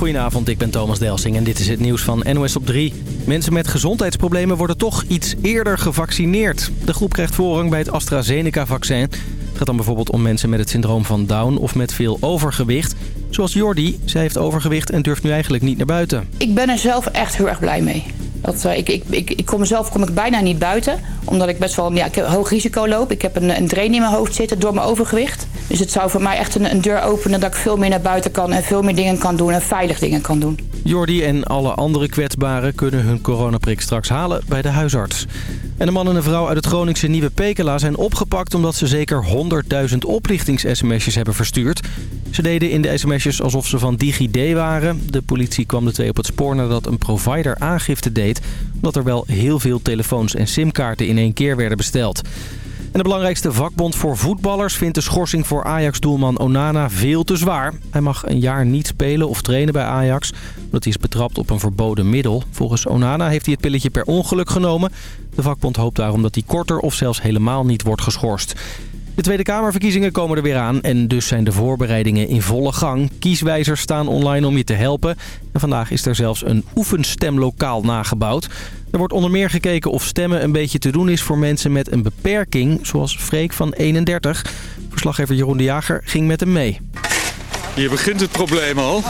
Goedenavond, ik ben Thomas Delsing en dit is het nieuws van NOS op 3. Mensen met gezondheidsproblemen worden toch iets eerder gevaccineerd. De groep krijgt voorrang bij het AstraZeneca-vaccin. Het gaat dan bijvoorbeeld om mensen met het syndroom van Down of met veel overgewicht. Zoals Jordi, zij heeft overgewicht en durft nu eigenlijk niet naar buiten. Ik ben er zelf echt heel erg blij mee. Dat, uh, ik, ik, ik, ik kom mezelf kom ik bijna niet buiten. Omdat ik best wel ja, ik heb hoog risico loop. Ik heb een, een drain in mijn hoofd zitten door mijn overgewicht. Dus het zou voor mij echt een, deur openen dat ik veel meer naar buiten kan. En veel meer dingen kan doen en veilig dingen kan doen. Jordi en alle andere kwetsbaren kunnen hun coronaprik straks halen bij de huisarts. En een man en een vrouw uit het Groningse Nieuwe Pekela zijn opgepakt... omdat ze zeker 100.000 oplichtings-sms'jes hebben verstuurd. Ze deden in de sms'jes alsof ze van DigiD waren. De politie kwam de twee op het spoor nadat een provider aangifte deed... omdat er wel heel veel telefoons en simkaarten in één keer werden besteld. En de belangrijkste vakbond voor voetballers vindt de schorsing voor Ajax-doelman Onana veel te zwaar. Hij mag een jaar niet spelen of trainen bij Ajax, omdat hij is betrapt op een verboden middel. Volgens Onana heeft hij het pilletje per ongeluk genomen. De vakbond hoopt daarom dat hij korter of zelfs helemaal niet wordt geschorst. De Tweede Kamerverkiezingen komen er weer aan en dus zijn de voorbereidingen in volle gang. Kieswijzers staan online om je te helpen. En vandaag is er zelfs een oefenstemlokaal nagebouwd. Er wordt onder meer gekeken of stemmen een beetje te doen is voor mensen met een beperking, zoals Freek van 31. Verslaggever Jeroen de Jager ging met hem mee. Hier begint het probleem al.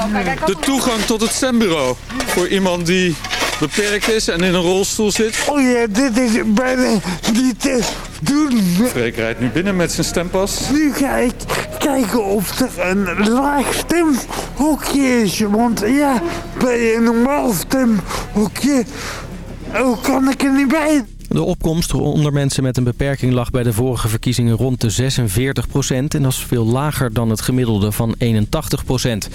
De toegang tot het stembureau voor iemand die beperkt is en in een rolstoel zit. Oh ja, dit is bijna niet te doen. Freek rijdt nu binnen met zijn stempas. Nu ga ik kijken of er een laag stemhokje is. Want ja, bij een normaal stemhokje oh, kan ik er niet bij. De opkomst onder mensen met een beperking lag bij de vorige verkiezingen rond de 46 procent. En dat is veel lager dan het gemiddelde van 81 procent.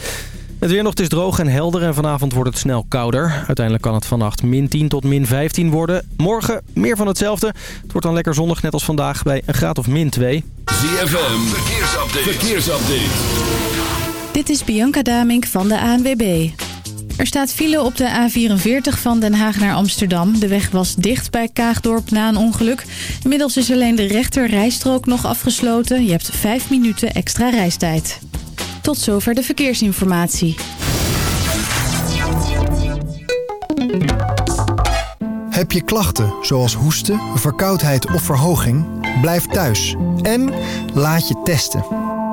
Het weer nog is droog en helder en vanavond wordt het snel kouder. Uiteindelijk kan het vannacht min 10 tot min 15 worden. Morgen meer van hetzelfde. Het wordt dan lekker zonnig net als vandaag bij een graad of min 2. ZFM, verkeersupdate. verkeersupdate. Dit is Bianca Damink van de ANWB. Er staat file op de A44 van Den Haag naar Amsterdam. De weg was dicht bij Kaagdorp na een ongeluk. Inmiddels is alleen de rechter rijstrook nog afgesloten. Je hebt 5 minuten extra reistijd. Tot zover de verkeersinformatie. Heb je klachten zoals hoesten, verkoudheid of verhoging? Blijf thuis en laat je testen.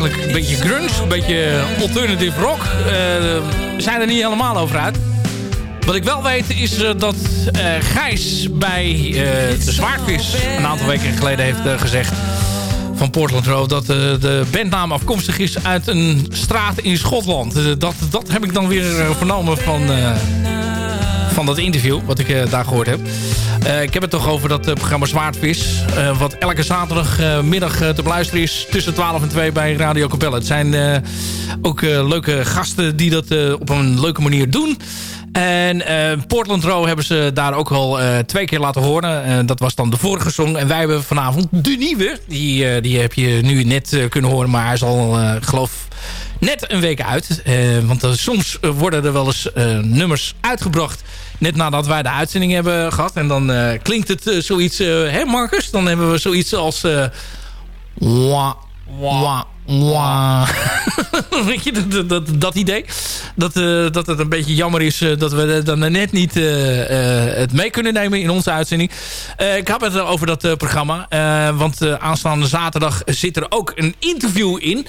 Eigenlijk. Een beetje grunge, een beetje alternative rock. we zijn er niet helemaal over uit. Wat ik wel weet is dat Gijs bij de Zwaardvis een aantal weken geleden heeft gezegd van Portland Road... dat de bandnaam afkomstig is uit een straat in Schotland. Dat, dat heb ik dan weer vernomen van, van dat interview... wat ik daar gehoord heb. ik heb het toch over dat programma Zwaardvis... wat elke zaterdagmiddag te beluisteren is... tussen 12 en 2 bij Radio Capelle. Het zijn ook leuke gasten die dat op een leuke manier doen... En Portland Row hebben ze daar ook al twee keer laten horen. Dat was dan de vorige song. En wij hebben vanavond de nieuwe. Die, die heb je nu net kunnen horen. Maar hij is al, geloof net een week uit. want soms worden er wel eens nummers uitgebracht. Net nadat wij de uitzending hebben gehad. En dan klinkt het zoiets... hè Marcus? Dan hebben we zoiets als... Wah, wah, wah. Weet je, dat, dat, dat idee? Dat, dat het een beetje jammer is dat we dan net niet het mee kunnen nemen in onze uitzending. ik heb het over dat programma. want aanstaande zaterdag zit er ook een interview in.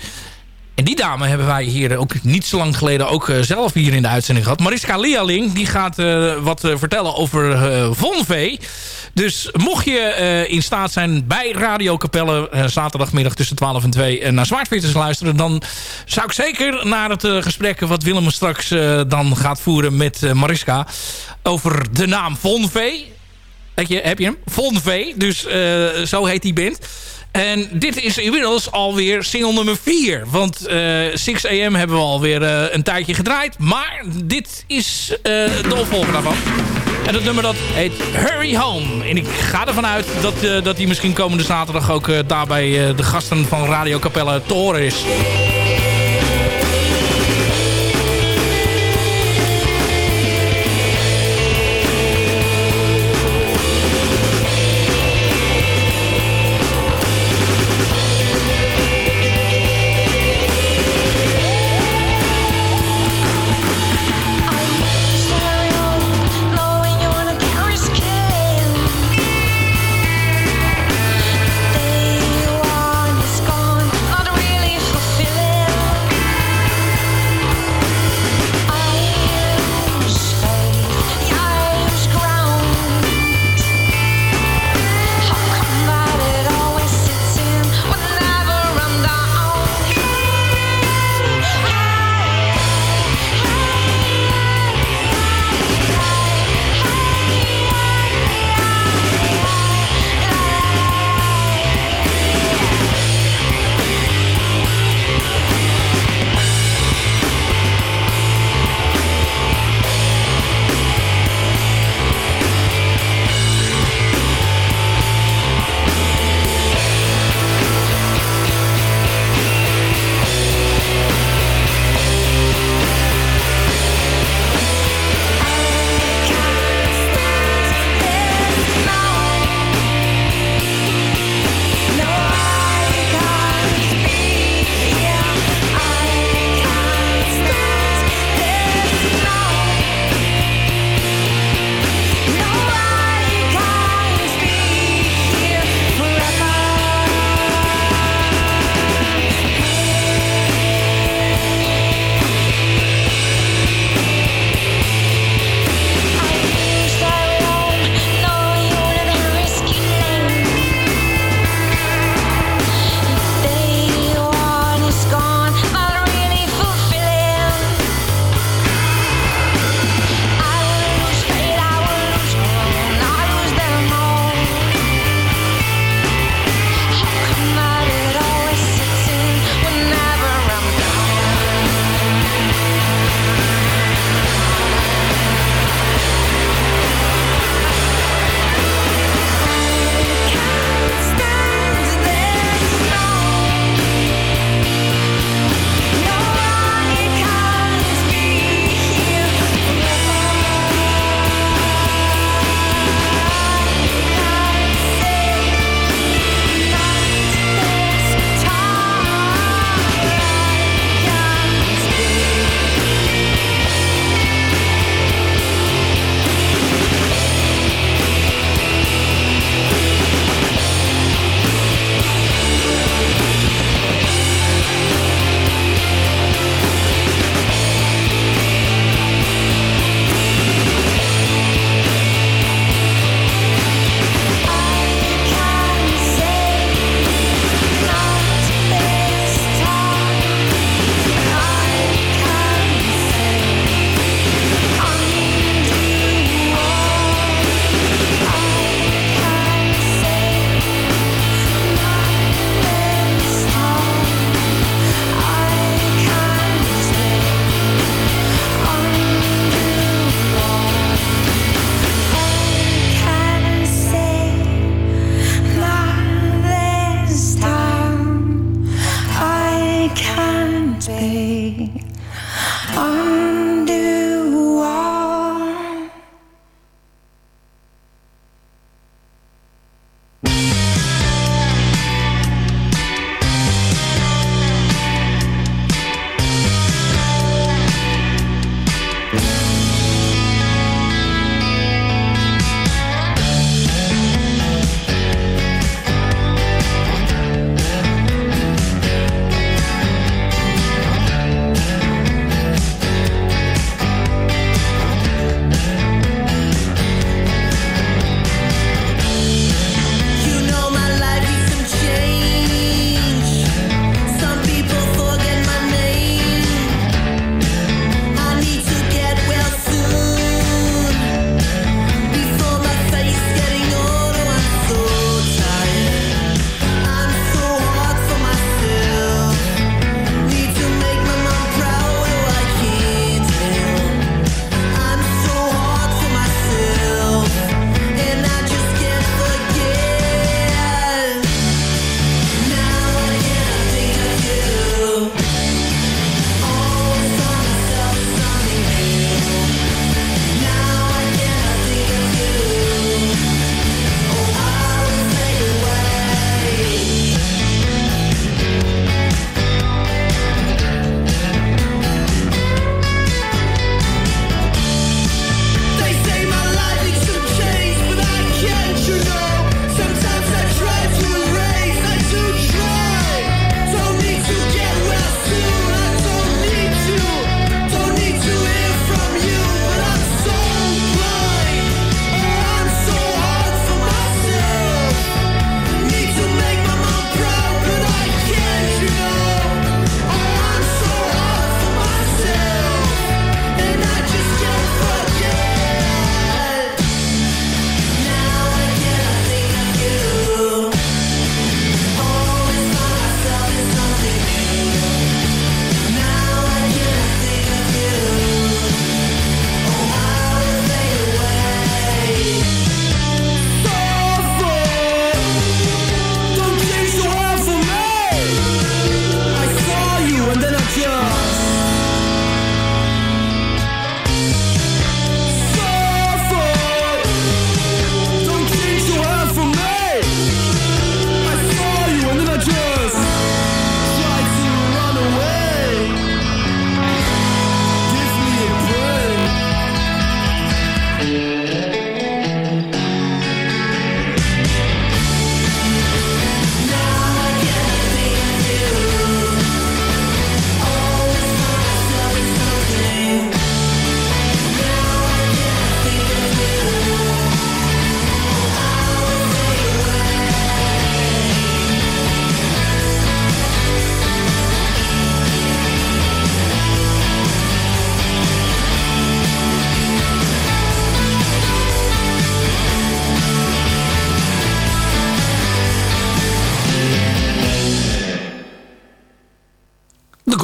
En die dame hebben wij hier ook niet zo lang geleden ook zelf hier in de uitzending gehad. Mariska Lialing, die gaat wat vertellen over Vonvee. Dus mocht je in staat zijn bij Radio Capelle... Zaterdagmiddag tussen 12 en 2 uh, naar Zwaardvitters luisteren... dan zou ik zeker naar het gesprek wat Willem straks dan gaat voeren met Mariska... over de naam Von V. Weet je, heb je hem? Von V, dus zo heet die band... En dit is inmiddels alweer single nummer 4. Want 6 AM hebben we alweer uh, een tijdje gedraaid. Maar dit is uh, de opvolger daarvan. En het nummer dat heet Hurry Home. En ik ga ervan uit dat, uh, dat die misschien komende zaterdag ook uh, daar bij uh, de gasten van Radio Capelle te horen is.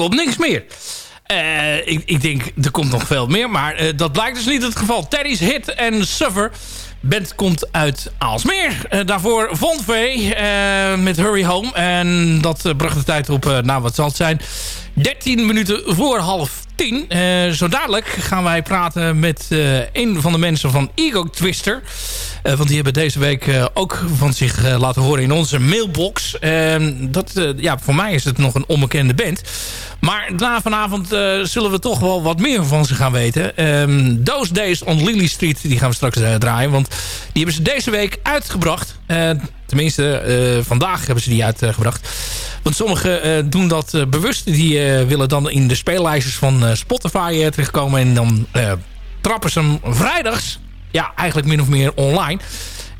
Komt niks meer. Eh, ik, ik denk, er komt nog veel meer. Maar eh, dat blijkt dus niet het geval. Terry's Hit en Suffer. Band komt uit Aalsmeer. Eh, daarvoor Von V met Hurry Home. En dat bracht de tijd op, nou wat zal het zijn... 13 minuten voor half 10. Eh, zo dadelijk gaan wij praten met een van de mensen van Ego Twister. Eh, want die hebben deze week eh, ook van zich eh, laten horen in onze mailbox. Ehm, dat, ja, voor mij is het nog een onbekende band. Maar na vanavond zullen we toch wel wat meer van ze gaan weten. Ehm Those Days on Lily Street, die gaan we straks draaien. Want die hebben ze deze week uitgebracht. Tenminste, vandaag hebben ze die uitgebracht. Want sommigen doen dat bewust. Die willen dan in de speellijstjes van Spotify terechtkomen. En dan trappen ze hem vrijdags. Ja, eigenlijk min of meer online.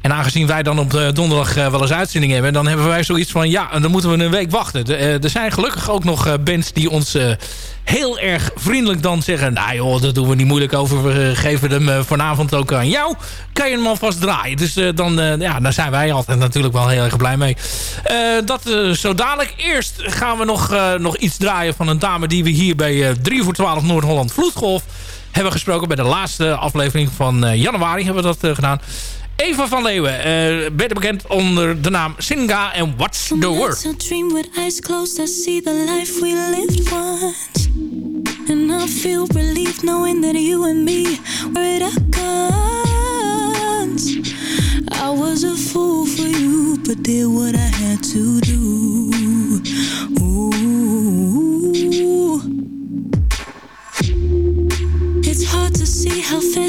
En aangezien wij dan op de donderdag eh, wel eens uitzending hebben... dan hebben wij zoiets van, ja, dan moeten we een week wachten. Eh, er zijn gelukkig ook nog eh, bands die ons eh, heel erg vriendelijk dan zeggen... nou joh, dat doen we niet moeilijk over. We eh, geven hem eh, vanavond ook aan jou. Kan je hem alvast draaien. Dus eh, dan, eh, ja, daar zijn wij altijd natuurlijk wel heel erg blij mee. Eh, dat eh, zo dadelijk. Eerst gaan we nog, eh, nog iets draaien van een dame... die we hier bij eh 3 voor 12 Noord-Holland Vloedgolf hebben gesproken. Bij de laatste aflevering van eh, januari hebben we dat eh, gedaan. Eva van Leeuwen, uh, beter bekend onder de naam Singa en What's the Word. I dream with eyes closed, I see the life we lived once. And I feel relief knowing that you and me were at our guns. I was a fool for you, but did what I had to do.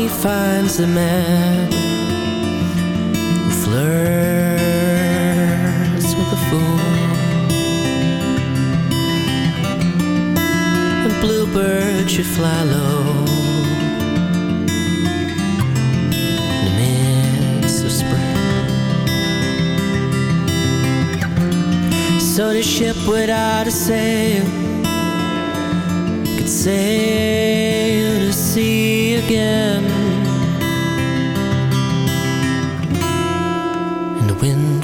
he finds a man who flirts with a fool. A bluebird should fly low. In the midst of spring. So the ship without a sail could sail to sea again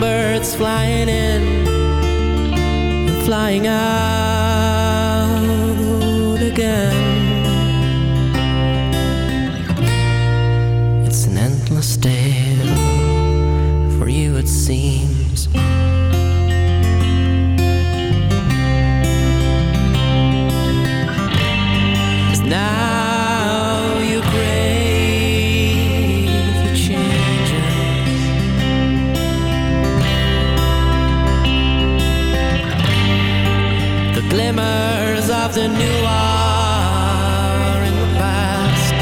Birds flying in and flying out are in the past.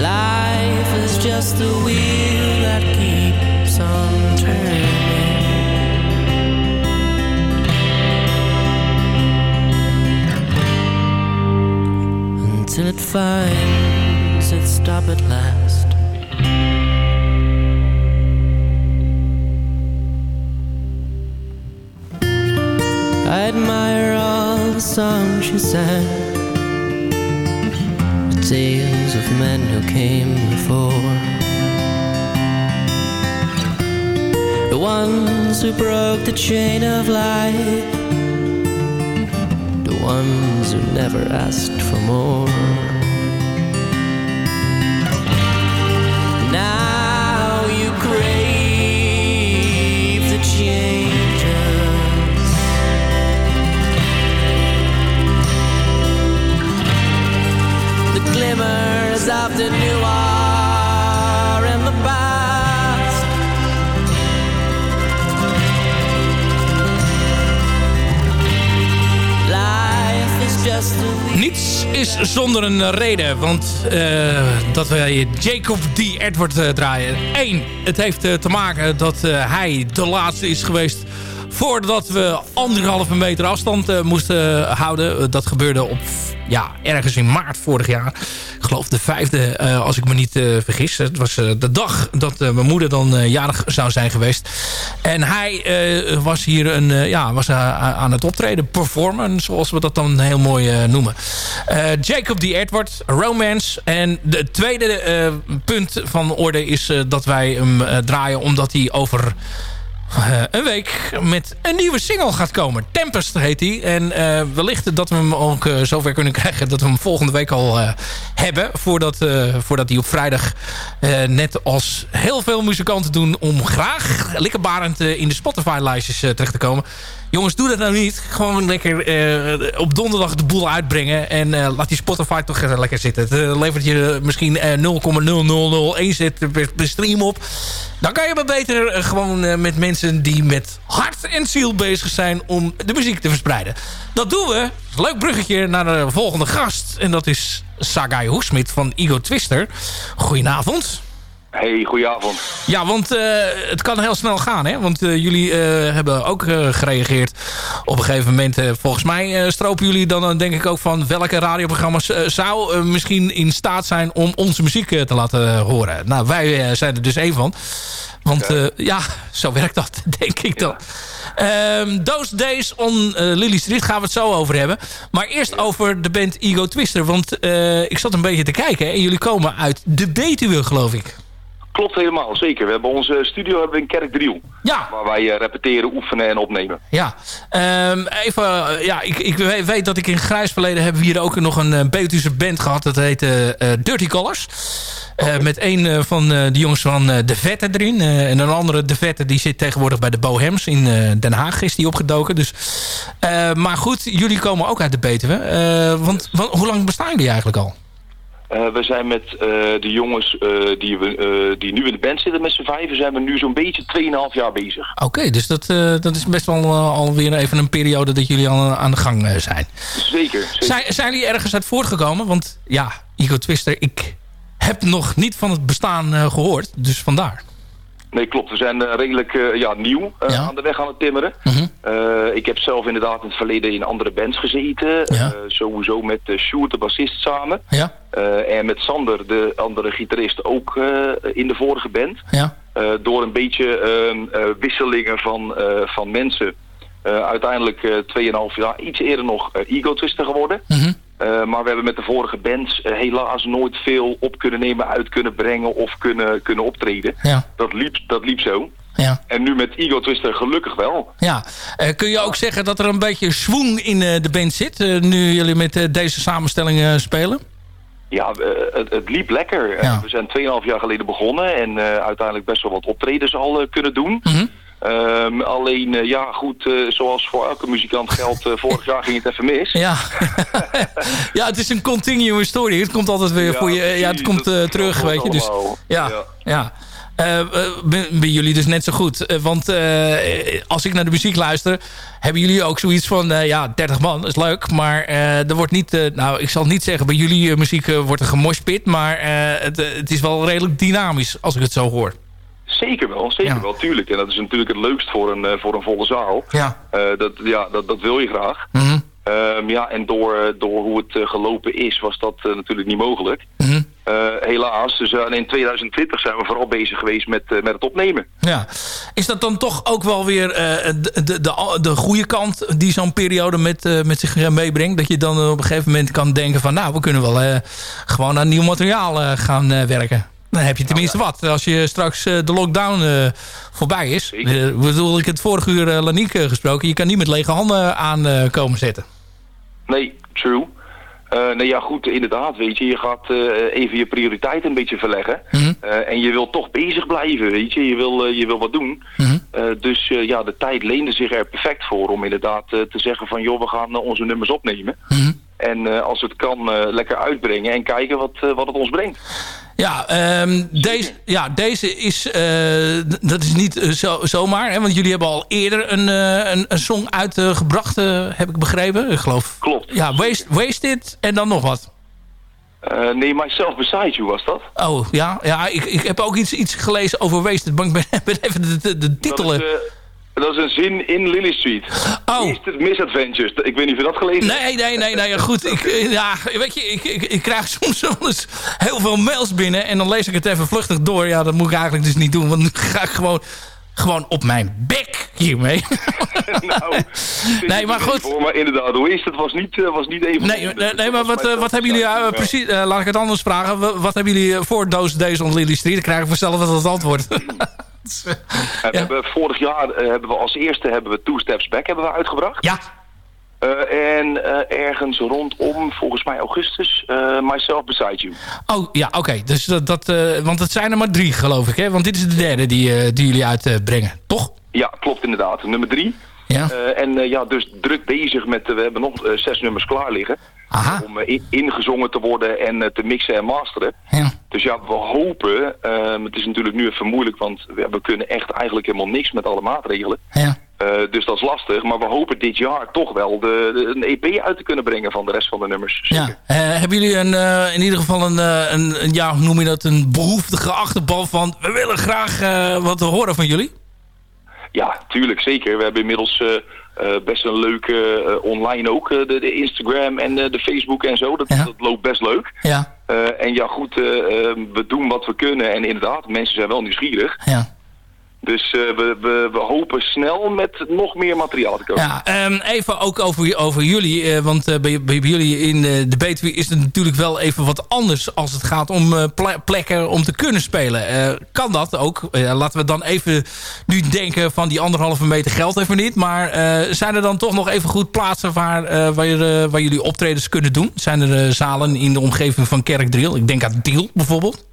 Life is just a wheel that keeps on turning. Until it finds its stop at last. Songs you sang The tales of men who came before. The ones who broke the chain of life. The ones who never asked for more glimmers of the new are in the past. Is just Niets is zonder een reden. Want eh, dat wij Jacob D. Edward eh, draaien. Eén, het heeft eh, te maken dat hij de laatste is geweest... voordat we anderhalve meter afstand moesten houden. Dat gebeurde op ja, ergens in maart vorig jaar. Ik geloof de vijfde, eh, als ik me niet eh, vergis. Het was eh, de dag dat mijn moeder dan jarig zou zijn geweest. En hij was hier een, ja, was, aan het optreden, performen, zoals we dat dan heel mooi noemen. Jacob D. Edward, Romance. En de tweede punt van orde is dat wij hem draaien omdat hij over eh, een week met een nieuwe single gaat komen. Tempest heet hij. En eh, wellicht dat we hem ook eh, zover kunnen krijgen... dat we hem volgende week al hebben. Voordat, voordat hij op vrijdag, net als heel veel muzikanten doen... om graag likkerbarend eh, in de Spotify-lijstjes terecht te komen. Jongens, doe dat nou niet. Gewoon lekker eh, op donderdag de boel uitbrengen. En eh, laat die Spotify toch lekker zitten. Het eh, levert je misschien eh, 0,0001 zit per, stream op. Dan kan je maar beter gewoon met mensen die met hart en ziel bezig zijn... om de muziek te verspreiden. Dat doen we. Leuk bruggetje naar de volgende gast. En dat is Sagai Hoesmit van Ego Twister. Goedenavond. Hey, goedenavond. Ja, want eh, het kan heel snel gaan, hè? Want eh, jullie eh, hebben ook gereageerd op een gegeven moment. volgens mij stropen jullie dan denk ik ook van... welke radioprogramma's zou misschien in staat zijn om onze muziek te laten horen. Nou, wij zijn er dus één van. Want eh, ja, zo werkt dat, denk ik dan. Ehm, Those Days on eh, Lily Street gaan we het zo over hebben. Maar eerst over de band Ego Twister. Want ik zat een beetje te kijken. En jullie komen uit de Betuwe, geloof ik. Klopt helemaal, zeker. We hebben onze studio hebben we in Kerkdriel. Ja. Waar wij eh, repeteren, oefenen en opnemen. Ja, Ehm, even, eh, ja ik, ik we- weet dat ik in grijs verleden hebben we hier ook nog een uh, Betuwse band gehad. Dat heette eh, Dirty Colors. Eh, met een eh, van eh, de jongens van eh, De Vette erin. Eh, en een andere De Vette die zit tegenwoordig bij de Bohems. In eh, Den Haag is die opgedoken. Dus, eh, maar goed, jullie komen ook uit de Betuwe. Eh, want, want hoe lang bestaan jullie eigenlijk al? Eh, we zijn met eh, de jongens eh, die, we, die nu in de band zitten met z'n vijven... zijn we nu zo'n beetje 2,5 jaar bezig. Oké, dus dat, dat is best wel alweer even een periode dat jullie al aan de gang zijn. Zeker. zeker. Zijn, zijn jullie ergens uit voortgekomen? Want ja, Ego Twister, ik heb nog niet van het bestaan eh, gehoord. Dus vandaar. Nee, klopt. We zijn eh, redelijk eh, ja, nieuw eh, aan de weg aan het timmeren. Eh, ik heb zelf inderdaad in het verleden in andere bands gezeten. Sowieso met Sjoerd, de bassist, samen. Ja. En met Sander, de andere gitarist, ook in de vorige band. Ja. Door een beetje ehm, eh, wisselingen van, van mensen. uiteindelijk eh 2,5 jaar, iets eerder nog, Ego Twister geworden. Mhm. Eh, maar we hebben met de vorige bands eh, helaas nooit veel op kunnen nemen, uit kunnen brengen of kunnen, kunnen optreden. Ja. Dat, liep, dat liep zo. Ja. En nu met Ego Twister gelukkig wel. Ja, Eh, kun je ook zeggen dat er een beetje swoon in de band zit... nu jullie met deze samenstelling spelen? Ja, het, het liep lekker. We zijn 2,5 jaar geleden begonnen en uiteindelijk best wel wat optredens al kunnen doen. Ehm, alleen, eh, ja goed, eh, zoals voor elke muzikant geldt, eh, vorig jaar ging het even mis. Ja. ja, het is een continuum story. Het komt altijd weer Ja, voor je... Ja, het komt terug, weet je. Dus, ja, ja. Ben, jullie dus net zo goed. Want als ik naar de muziek luister... hebben jullie ook zoiets van... ja, 30 man, is leuk. Maar er wordt niet... nou, ik zal niet zeggen... bij jullie muziek wordt er gemoshpit. Maar het, het is wel redelijk dynamisch... als ik het zo hoor. Zeker wel, zeker wel, tuurlijk. En dat is natuurlijk het leukst voor een, eh, voor een volle zaal. Ja. Eh, dat, ja, dat, dat wil je graag. Mhm. Ehm, ja, en door, eh, door hoe het gelopen is, was dat natuurlijk niet mogelijk. Mhm. Helaas. Dus in 2020 zijn we vooral bezig geweest met, met het opnemen. Ja. Is dat dan toch ook wel weer de, de, de, de goede kant die zo'n periode met, met zich meebrengt? Dat je dan op een gegeven moment kan denken van... nou, we kunnen wel gewoon aan nieuw materiaal gaan werken. Dan heb je tenminste wat. Als je straks eh, de lockdown eh, voorbij is. Eh, bedoel, ik het vorige uur uh, Laniek eh, gesproken. Je kan niet met lege handen aankomen komen zetten. Nee, true. Eh, nee, ja, goed, inderdaad, weet je. Je gaat even je prioriteiten een beetje verleggen. Eh, en je wil toch bezig blijven, weet je. Je wil, je wil wat doen. Eh, dus ja, de tijd leende zich er perfect voor om inderdaad te zeggen van... joh, we gaan onze nummers opnemen. En eh, als het kan, eh, lekker uitbrengen en kijken wat, eh, wat het ons brengt. Ja, ehm, deze, ja, deze is, dat is niet zo, zomaar. Hè, want jullie hebben al eerder een, een, een song uitgebracht, heb ik begrepen. Ik geloof. Klopt. Ja, Waste, Wasted en dan nog wat. Eh, nee, Myself Beside You was dat. Oh, ja, ja ik, ik heb ook iets, iets gelezen over Wasted. Maar ik ben, ben even de, de, de titelen... Dat is, dat is een zin in Lily Street. Oh. Wasted Misadventures. Ik weet niet of je dat gelezen hebt. Nee, nee, nee, nee, goed. Ik, eh, ja, weet je, ik, ik, ik krijg soms wel eens heel veel mails binnen en dan lees ik het even vluchtig door. Ja, dat moet ik eigenlijk dus niet doen, want nu ga ik gewoon, gewoon op mijn bek hiermee. nou, nee, maar goed. Voor, maar inderdaad, Wasted was niet, eh, was niet even... Nee, nee, nee, maar wat, eh, wat hebben jullie, precies, laat ik het anders vragen. Wa- Wat hebben jullie voor Doos Days on Lily Street? Dan krijg ik vanzelf het antwoord. Hebben, vorig jaar eh, hebben we als eerste hebben we Two Steps Back hebben we uitgebracht. Ja. Eh, en eh, ergens rondom, volgens mij augustus, eh, Myself Beside You. Oh, ja, oké. Dus dat, dat, want het zijn er maar drie, geloof ik, hè? Want dit is de derde die, die jullie uitbrengen, toch? Ja, klopt inderdaad. Nummer drie. Ja. En ja, dus druk bezig met, we hebben nog zes nummers klaar liggen. Om eh, in- ingezongen te worden en eh, te mixen en masteren. Ja. Dus ja, we hopen, eh, het is natuurlijk nu even moeilijk, want we, we kunnen echt eigenlijk helemaal niks met alle maatregelen. Ja. Eh, dus dat is lastig, maar we hopen dit jaar toch wel de, de- een EP uit te kunnen brengen van de rest van de nummers. Ja. Hebben jullie een, in ieder geval een, een, een, ja, hoe noem je dat, een behoeftige achterban van... we willen graag wat horen van jullie? Ja, tuurlijk, zeker. We hebben inmiddels eh, best een leuke eh, online ook, eh, de, de Instagram en de Facebook en zo. Dat, dat loopt best leuk. Ja. En ja, goed, we doen wat we kunnen en inderdaad, mensen zijn wel nieuwsgierig. Ja. Dus eh, we, we, we hopen snel met nog meer materiaal te komen. Ja, ehm, even ook over, over jullie. eh, want eh, bij, bij jullie in de Betuwe is het natuurlijk wel even wat anders... als het gaat om ple- plekken om te kunnen spelen. Kan dat ook? Laten we dan even nu denken van die anderhalve meter geld even niet. Maar zijn er dan toch nog even goed plaatsen waar, waar, waar jullie optredens kunnen doen? Zijn er zalen in de omgeving van Kerkdriel? Ik denk aan Diel bijvoorbeeld.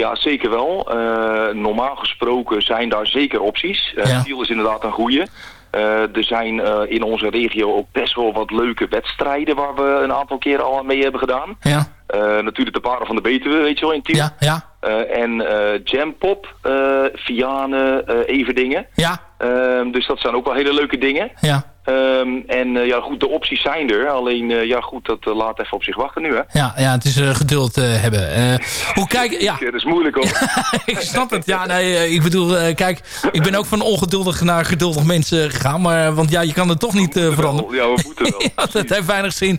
Ja, zeker wel. Eh, normaal gesproken zijn daar zeker opties. Uh, Ja. Is inderdaad een goede. Eh, er zijn eh, in onze regio ook best wel wat leuke wedstrijden waar we een aantal keren al aan mee hebben gedaan. Ja. Eh, natuurlijk de Paren van de Betuwe, weet je wel, in Tiel. Ja, ja. Eh, en eh Jampop, eh Vianen, eh Everdingen. Ja. Ehm, dus dat zijn ook wel hele leuke dingen. Ja. Ehm, en ja, goed, de opties zijn er. Alleen, ja goed, dat laat even op zich wachten nu, hè. Ja, ja het is geduld hebben. Hoe kijk ja. Dat is moeilijk, hoor. ik snap het. Ja, nee, ik bedoel, kijk, ik ben ook van ongeduldig naar geduldig mensen gegaan. Maar, want ja, je kan het toch niet veranderen. Ja, we moeten wel. Ja, dat heeft weinig zin.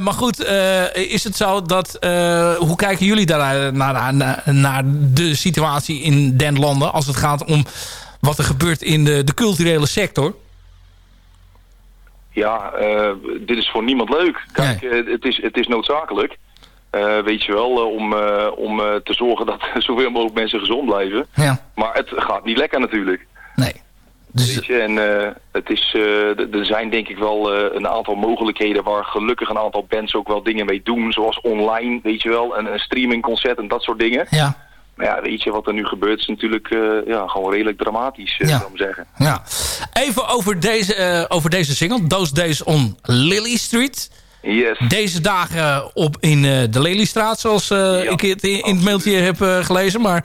Maar goed, is het zo dat... hoe kijken jullie daar naar, naar, naar de situatie in den landen... als het gaat om wat er gebeurt in de, de culturele sector? ja, eh, dit is voor niemand leuk. Kijk, eh, het, is, het is noodzakelijk. eh, weet je wel, om, om te zorgen dat zoveel mogelijk mensen gezond blijven. Ja. Maar het gaat niet lekker natuurlijk. Dus, Weet je, en eh, het is, eh, er zijn denk ik wel eh, een aantal mogelijkheden waar gelukkig een aantal bands ook wel dingen mee doen. Zoals online, weet je wel, een, een streamingconcert en dat soort dingen. Ja. Maar ja, weet je, wat er nu gebeurt is natuurlijk ja, gewoon redelijk dramatisch, Ja. zou ik zeggen. Ja. Even over deze, over deze single. Those Days on Lily Street. Yes. Deze dagen op in eh, de Lelystraat, zoals eh, ik het in, in het mailtje heb eh, gelezen. Maar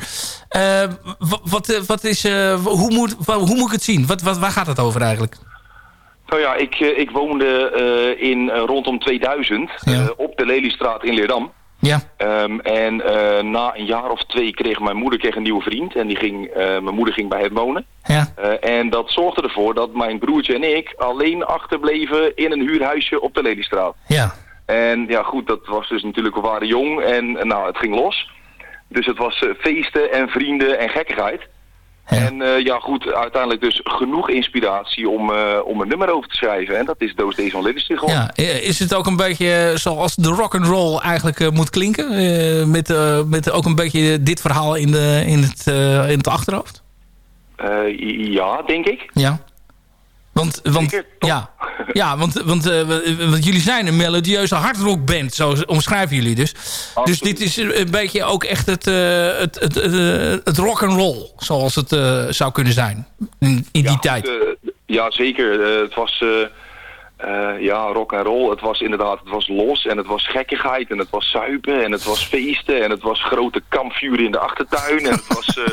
wa- wat, wat is, hoe, moet, hoe moet ik het zien? Wat, wat, waar gaat het over eigenlijk? Nou ja, ik, ik woonde in rondom 2000 eh, op de Lelystraat in Leerdam. Ja. Ehm, en eh, na een jaar of twee kreeg mijn moeder kreeg een nieuwe vriend. En die ging, eh, mijn moeder ging bij hem wonen. Ja. Eh, en dat zorgde ervoor dat mijn broertje en ik alleen achterbleven in een huurhuisje op de Lelystraat. Ja. En ja goed, dat was dus natuurlijk, we waren jong en nou, het ging los. Dus het was feesten en vrienden en gekkigheid. En eh, ja goed, uiteindelijk dus genoeg inspiratie om, eh, om een nummer over te schrijven. En dat is Those Days on Lily Street gewoon. Ja, eh, is het ook een beetje zoals de rock and roll eigenlijk moet klinken? Met, met ook een beetje dit verhaal in, de, in, het, in het achterhoofd? Ja, denk ik. Ja. Want, want, ja, ja, want, want, eh, want jullie zijn een melodieuze hardrockband, zo omschrijven jullie dus. Dus dit is een beetje ook echt het, eh, het, het, het, eh, and roll, zoals het eh, zou kunnen zijn in, in die tijd. Eh, ja, zeker. Eh, het was eh, eh, ja, rock en roll. Het was inderdaad, het was los en het was gekkigheid en het was zuipen en het was feesten en het was grote kampvuren in de achtertuin en het was eh,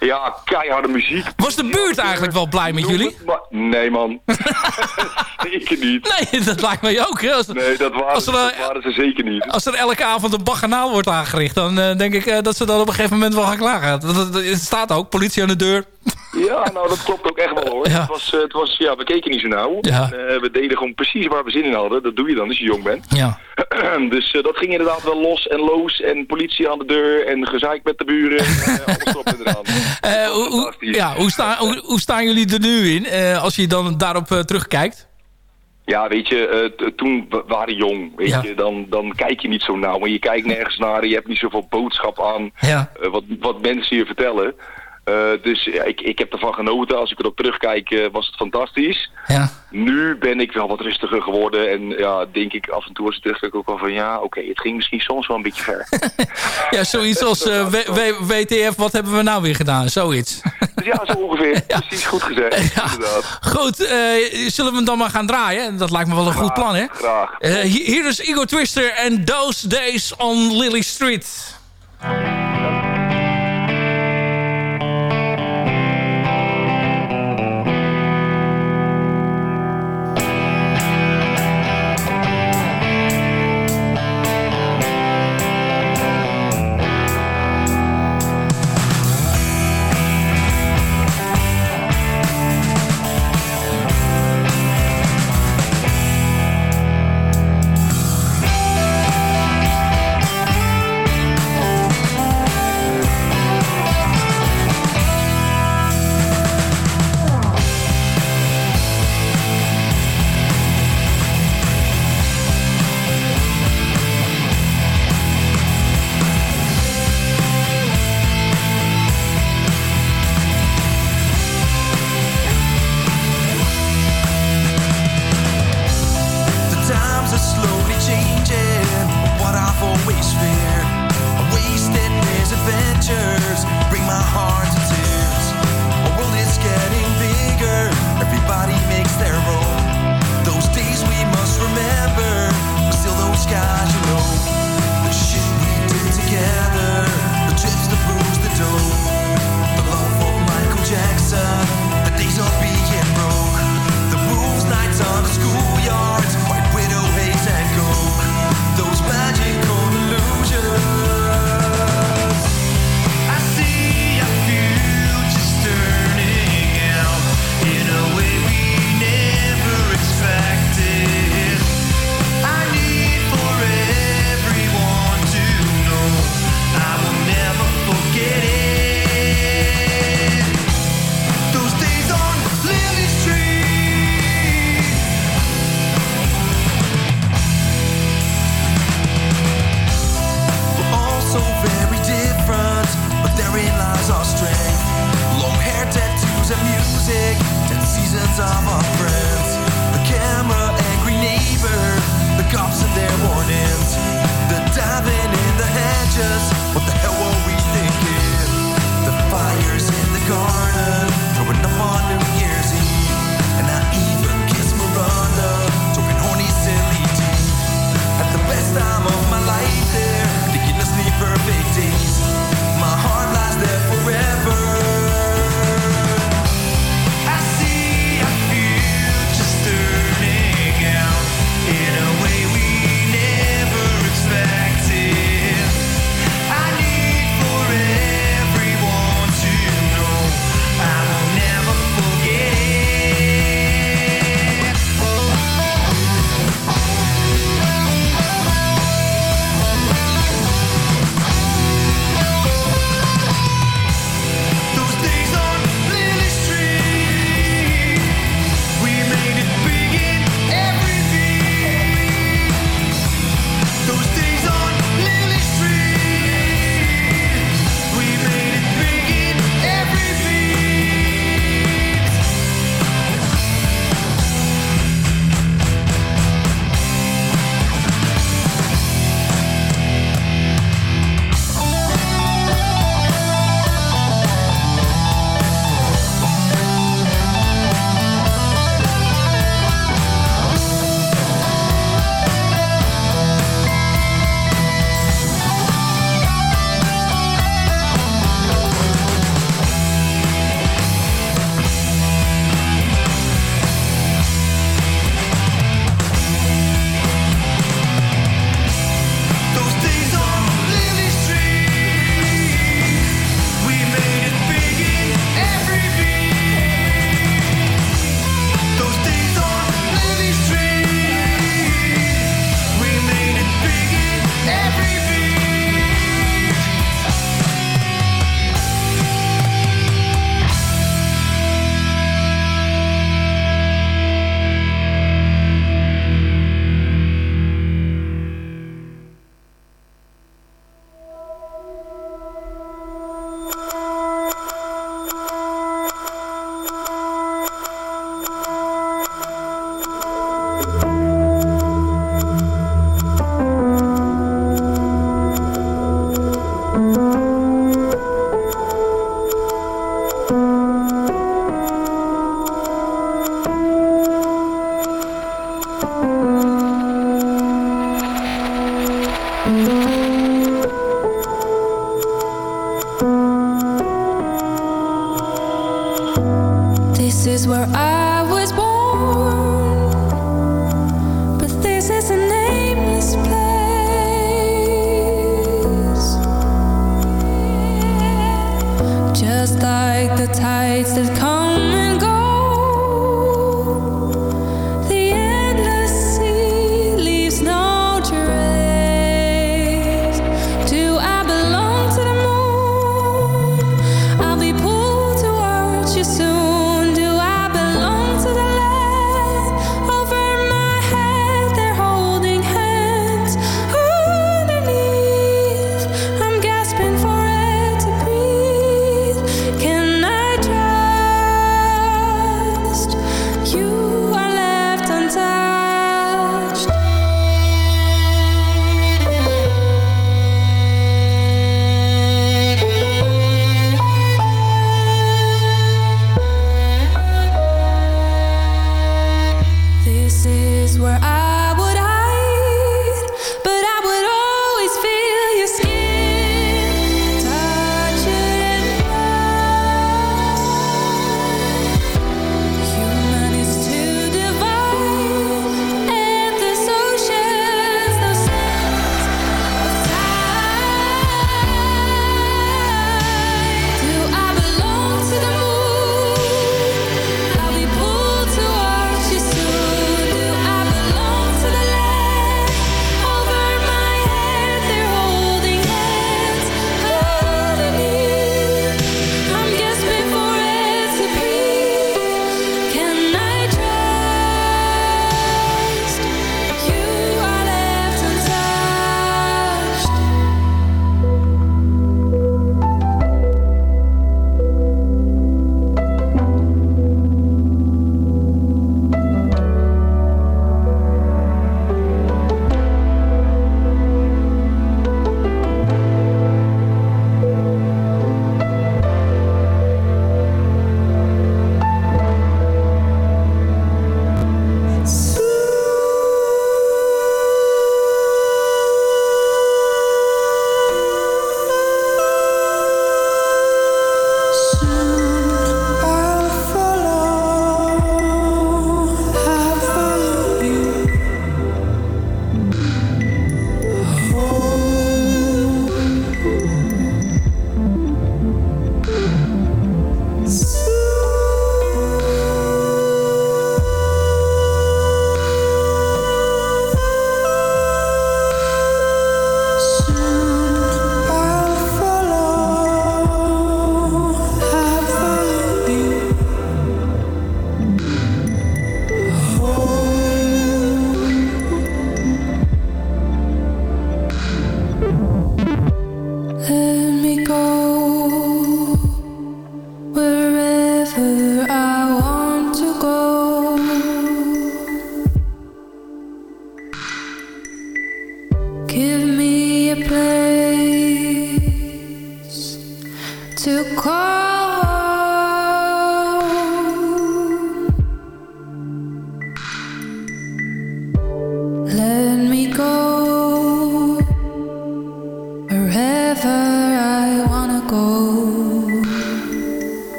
ja, keiharde muziek. Was de buurt eigenlijk wel blij met jullie? Maar, nee man, zeker niet. Nee, dat lijkt mij ook. Als, Nee, dat waren, Als er, dat waren ze zeker niet. als er elke avond een baganaal wordt aangericht... dan eh, denk ik eh, dat ze dan op een gegeven moment wel gaan klagen. Dat, dat- het staat ook, politie aan de deur. Ja, nou dat klopt ook echt wel hoor. Het, was, eh, het was, ja, we keken niet zo nauw. Ja. En, eh, we deden gewoon precies waar we zin in hadden. Dat doe je dan als je jong bent. Ja. dus eh, dat ging inderdaad wel los en loos. En politie aan de deur en gezeik met de buren. en, alles erop en eraan. Hoe, hoe- ja, hoe, staan hoe, hoe staan jullie er nu in, als je dan daarop terugkijkt? Ja, weet je, toen we waren jong, weet Ja. je, dan, dan kijk je niet zo nauw. Maar je kijkt nergens naar, je hebt niet zoveel boodschap aan Ja. wat, wat mensen je vertellen. Eh, dus ja, ik, ik heb ervan genoten. Als ik erop terugkijk, eh, was het fantastisch. Ja. Nu ben ik wel wat rustiger geworden. En ja, denk ik af en toe als ik terugkijk ook wel van... Ja, oké, het ging misschien soms wel een beetje ver. Ja, zoiets als eh, WTF, wat hebben we nou weer gedaan? Zoiets. ja, zo ongeveer. Precies goed gezegd. Goed, zullen we hem dan maar gaan draaien? Dat lijkt me wel een goed plan, hè? Graag. Hier is Igor Twister en Those Days on Lily Street.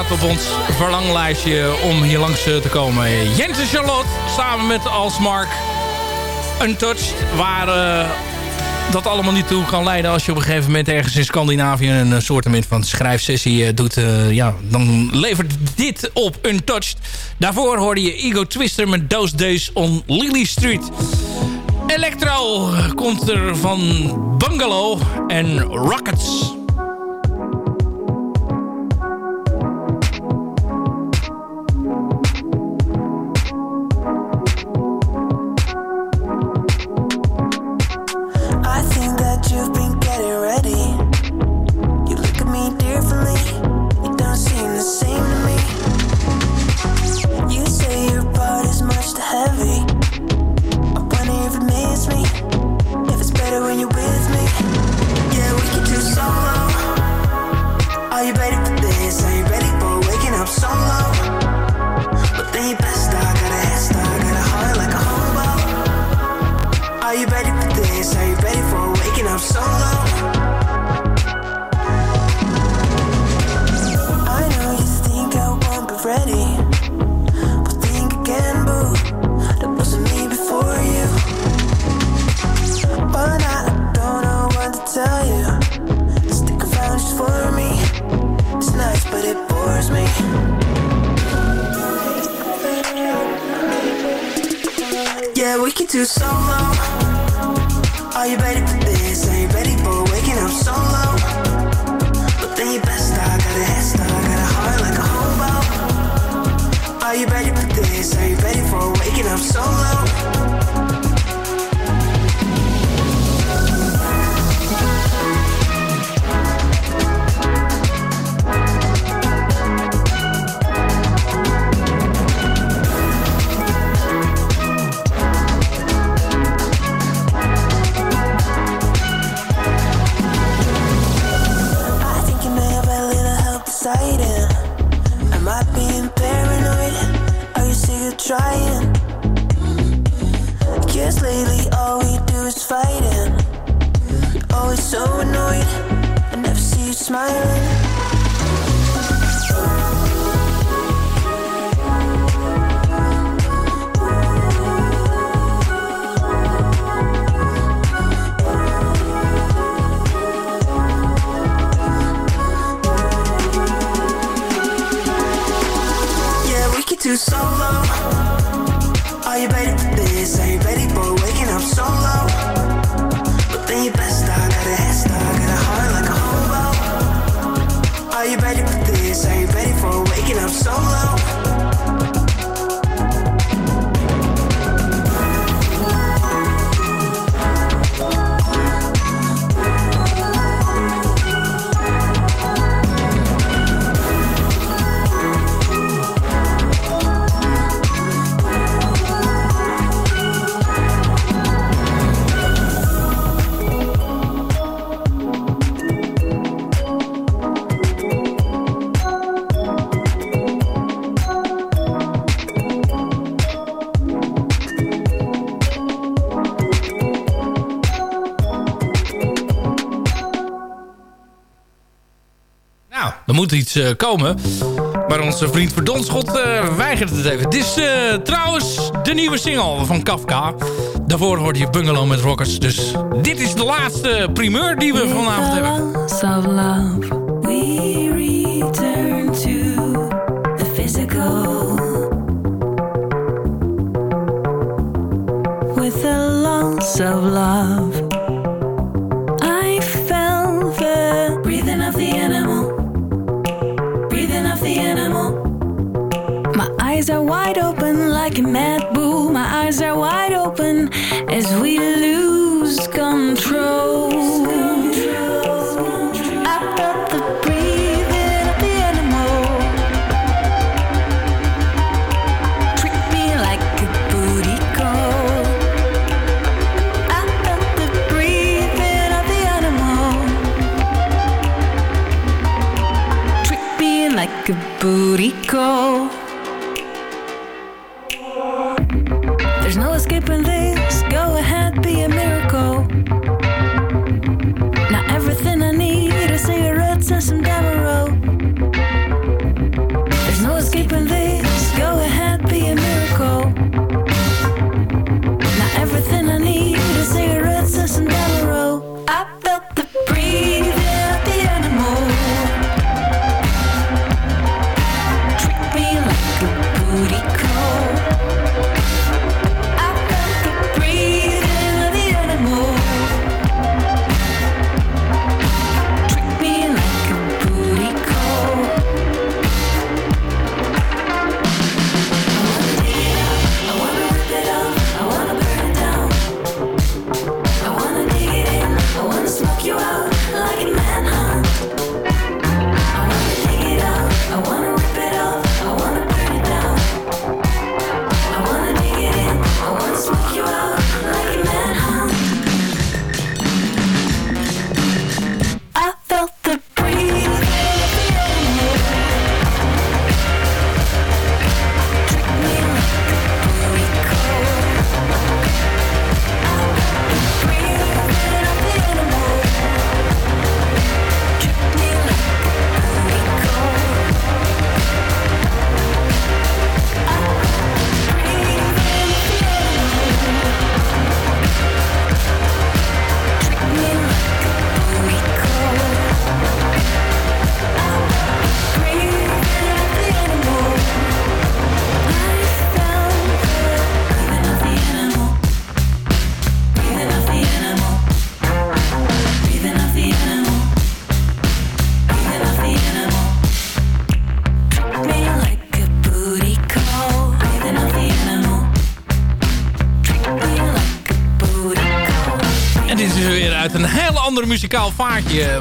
op ons verlanglijstje om hier langs eh, te komen. Jens en Charlotte samen met Alsmark Untouched waren eh, dat allemaal niet toe kan leiden als je op een gegeven moment ergens in Scandinavië een eh, soort van schrijfsessie doet. Ja, dan levert dit op Untouched. Daarvoor hoorde je Ego Twister met Those Days on Lily Street. Electro komt er van Bungalow en Rockets. Yeah, we can do solo. Are you ready for this? Ready for waking up solo. Best got a head start, got a heart like a. Are you ready for this? Are you ready for waking up solo? smiling do solo. Moet iets eh, komen. Maar onze vriend Verdonschot eh weigert het even. Dit is eh, trouwens de nieuwe single van Kafka. Daarvoor hoorde je Bungalow met Rockers. Dus dit is de laatste primeur die we vanavond hebben. love, return to the physical. With of love,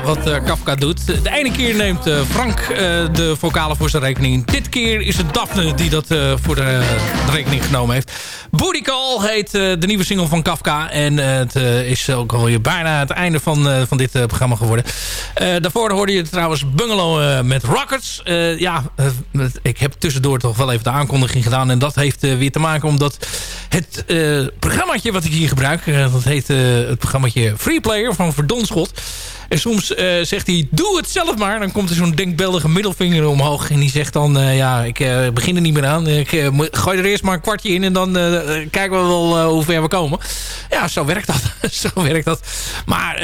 wat eh, Kafka doet. De ene keer neemt eh, Frank eh, de vocalen voor zijn rekening. Dit keer is het Daphne die dat voor de, rekening genomen heeft. Booty Call heet de nieuwe single van Kafka. En het is ook alweer bijna het einde van, van dit programma geworden. Daarvoor hoorde je trouwens Bungalow met Rockets. Ja, ik heb tussendoor toch wel even de aankondiging gedaan. En dat heeft weer te maken omdat het programmaatje wat ik hier gebruik... dat heet het programmaatje Freeplayer van Verdonschot. En soms eh, zegt hij, doe het zelf maar. Dan komt er zo'n denkbeeldige middelvinger omhoog. En die zegt dan, eh, ja, ik eh, begin er niet meer aan. Ik gooi er eerst maar een kwartje in. En dan kijken we wel hoe ver we komen. Ja, zo werkt dat. zo werkt dat. Maar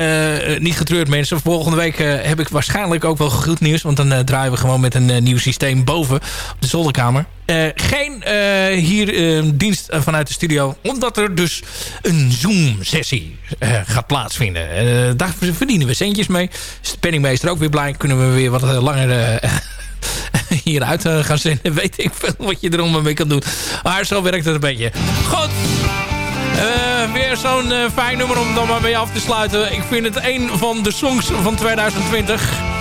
niet getreurd mensen. Volgende week heb ik waarschijnlijk ook wel goed nieuws. Want dan draaien we gewoon met een nieuw systeem boven op de zolderkamer. Eh, geen eh, hier eh, dienst eh, vanuit de studio. Omdat er dus een Zoom-sessie gaat plaatsvinden. Daar verdienen we centjes mee. Is de ook weer blij. Kunnen we weer wat langer... hieruit gaan zenden. Weet ik veel wat je er mee kan doen. Maar zo werkt het een beetje. Goed. Weer zo'n fijn nummer om dan maar mee af te sluiten. Ik vind het een van de songs van 2020.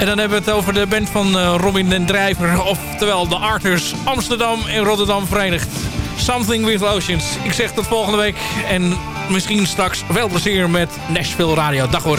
En dan hebben we het over de band van eh, Robin den Drijver. Oftewel de Arthurs Amsterdam en Rotterdam verenigd. Something with Oceans. Ik zeg tot volgende week. En misschien straks veel plezier met Nashville Radio. Dag hoor.